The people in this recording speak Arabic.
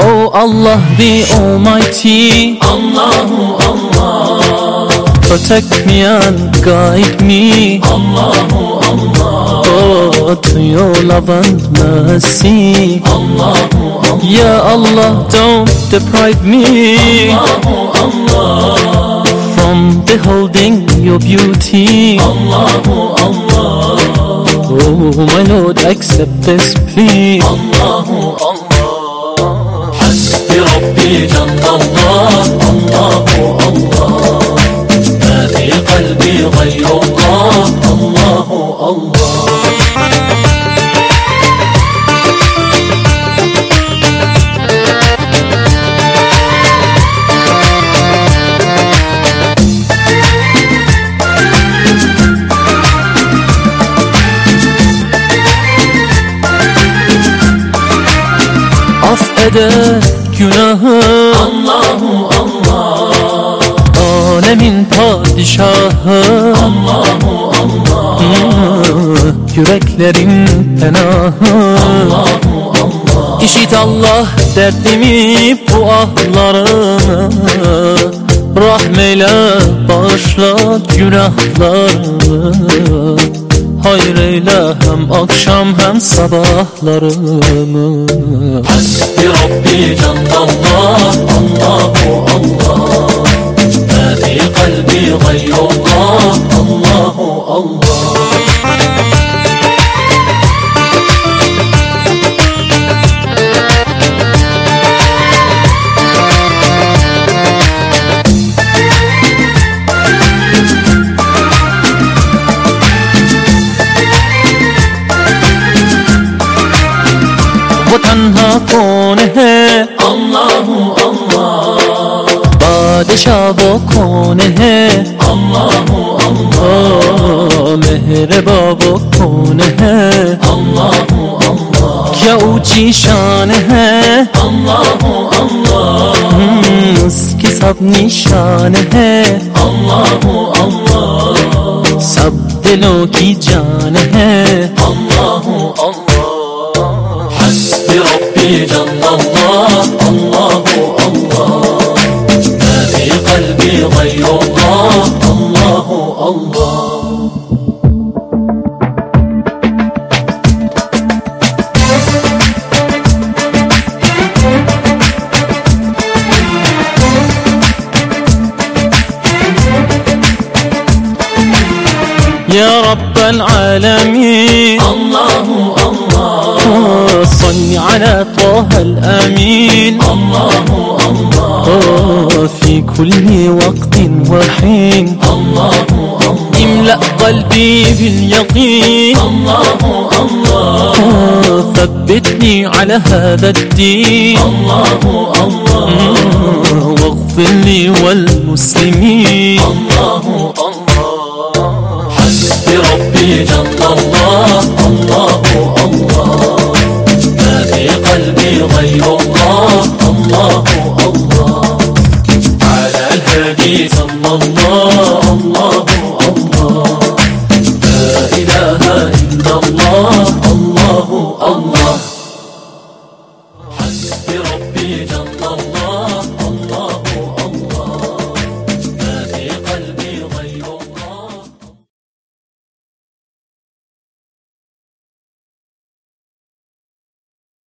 Oh Allah the Almighty. Allahu Allah. Protect me and guide me. Allahu Allah. Oh to your love and mercy. Allahu Allah. Ya Allah don't deprive me. Allahu Allah From beholding your beauty Allahu Allah Oh my Lord accept this plea Allahu Allah حسبي ربي جل الله الله الله ما في قلبي غير الله الله الله Affeder günahı. Allahu Allah. Alemin padişahı. Allahu Allah. Yüreklerin penahı. Allahu Allah. İşit Allah derdimi bu ahlarımı Rahmeyle bağışla günahlarımı Hayır eyle hem akşam hem sabahlarımı. حسبي ربي جل الله الله الله ما في قلبي غير الله باشا بکنه. الله الله مهر بابا کنه الله الله که او چی شانه الله الله مسکی سب نشانه الله الله سب دلوں کی جانه؟ الله الله حسبی ربی جل الله الله. الله. يا رب العالمين. الله الله. صل على طه الأمين. الله الله. في كل وقت قلبي باليقين الله الله. ثبتني على هذا الدين. الله الله. واغفر لي والمسلمين. الله الله. حسبي ربي جل الله. الله الله. ما في قلبي غير الله. الله الله. على الهادي صلى الله. الله